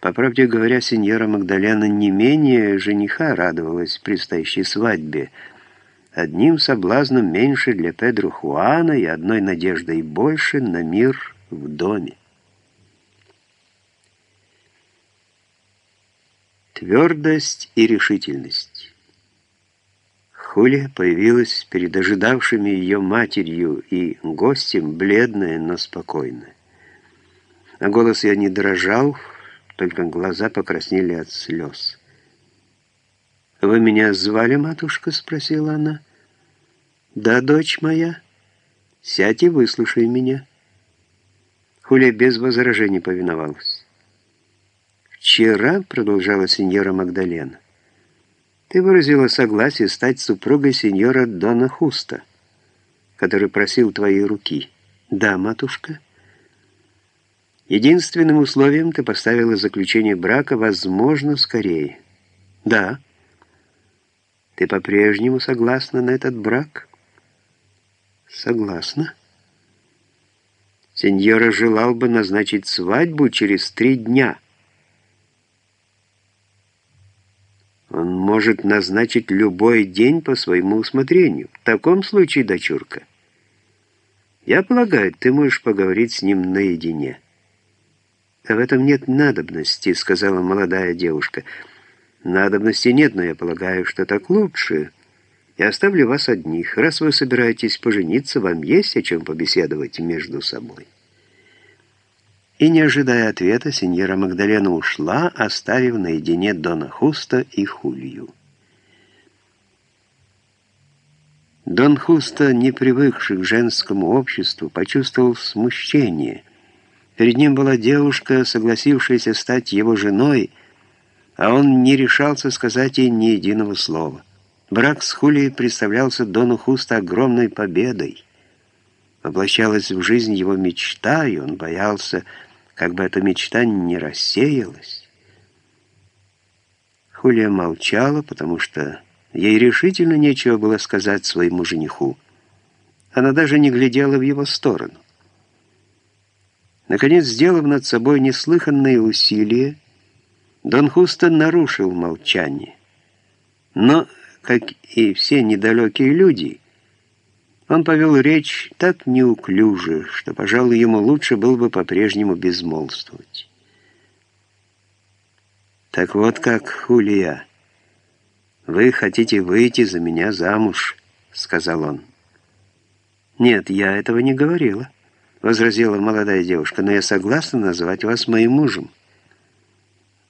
По правде говоря, сеньора Магдалена не менее жениха радовалась предстоящей свадьбе. Одним соблазном меньше для Педро Хуана и одной надеждой больше на мир в доме. Твердость и решительность. Хулия появилась перед ожидавшими ее матерью и гостем, бледная, но спокойная. А голос ее не дрожал, только глаза покраснели от слез. «Вы меня звали, матушка?» — спросила она. «Да, дочь моя. Сядь и выслушай меня». Хуля без возражений повиновалась. «Вчера», — продолжала сеньора Магдалена, «ты выразила согласие стать супругой сеньора Дона Хуста, который просил твоей руки». «Да, матушка». Единственным условием ты поставила заключение брака возможно скорее. Да. Ты по-прежнему согласна на этот брак? Согласна. Сеньора желал бы назначить свадьбу через три дня. Он может назначить любой день по своему усмотрению. В таком случае, дочурка, я полагаю, ты можешь поговорить с ним наедине. «В этом нет надобности», — сказала молодая девушка. «Надобности нет, но я полагаю, что так лучше. Я оставлю вас одних. Раз вы собираетесь пожениться, вам есть о чем побеседовать между собой». И, не ожидая ответа, сеньора Магдалена ушла, оставив наедине Дона Хуста и Хулью. Дон Хуста, не привыкший к женскому обществу, почувствовал смущение – Перед ним была девушка, согласившаяся стать его женой, а он не решался сказать ей ни единого слова. Брак с Хулией представлялся Дону Хуста огромной победой. Воплощалась в жизнь его мечта, и он боялся, как бы эта мечта не рассеялась. Хулия молчала, потому что ей решительно нечего было сказать своему жениху. Она даже не глядела в его сторону. Наконец, сделав над собой неслыханные усилия, Дон Хуста нарушил молчание. Но, как и все недалекие люди, он повел речь так неуклюже, что, пожалуй, ему лучше было бы по-прежнему безмолвствовать. «Так вот как, Хулия, вы хотите выйти за меня замуж», — сказал он. «Нет, я этого не говорила». — возразила молодая девушка, — «но я согласна назвать вас моим мужем».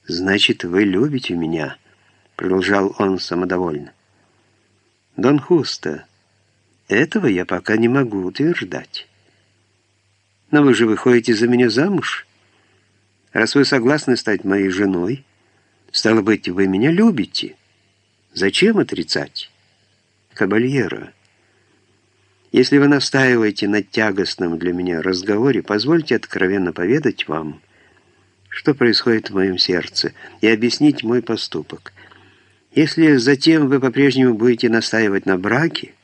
«Значит, вы любите меня», — продолжал он самодовольно. «Дон Хуста, этого я пока не могу утверждать. Но вы же выходите за меня замуж. Раз вы согласны стать моей женой, стало быть, вы меня любите. Зачем отрицать? Кабальера». Если вы настаиваете на тягостном для меня разговоре, позвольте откровенно поведать вам, что происходит в моем сердце, и объяснить мой поступок. Если затем вы по-прежнему будете настаивать на браке,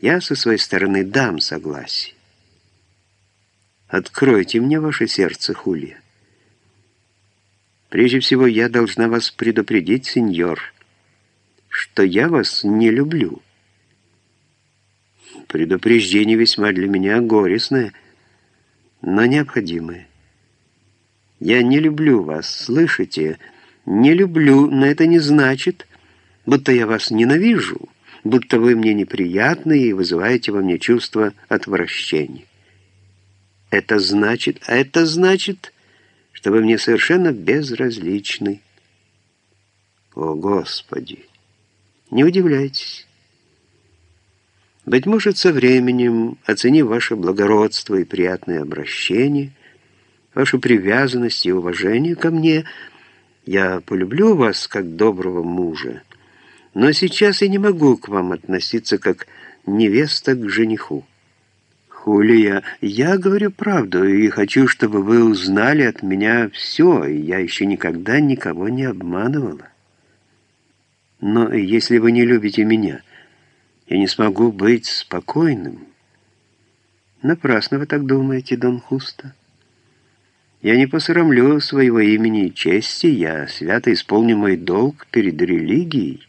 я со своей стороны дам согласие. Откройте мне ваше сердце, Хулия. Прежде всего, я должна вас предупредить, сеньор, что я вас не люблю». Предупреждение весьма для меня горестное, но необходимое. Я не люблю вас, слышите? Не люблю, но это не значит, будто я вас ненавижу, будто вы мне неприятны и вызываете во мне чувство отвращения. Это значит, а это значит, что вы мне совершенно безразличны. О, Господи! Не удивляйтесь. Быть может, со временем, оценив ваше благородство и приятное обращение, вашу привязанность и уважение ко мне, я полюблю вас как доброго мужа, но сейчас я не могу к вам относиться как невеста к жениху. Хулия, я говорю правду и хочу, чтобы вы узнали от меня все, и я еще никогда никого не обманывала. Но если вы не любите меня, я не смогу быть спокойным. Напрасно вы так думаете, Дон Хуста. Я не посрамлю своего имени и чести, я свято исполню мой долг перед религией».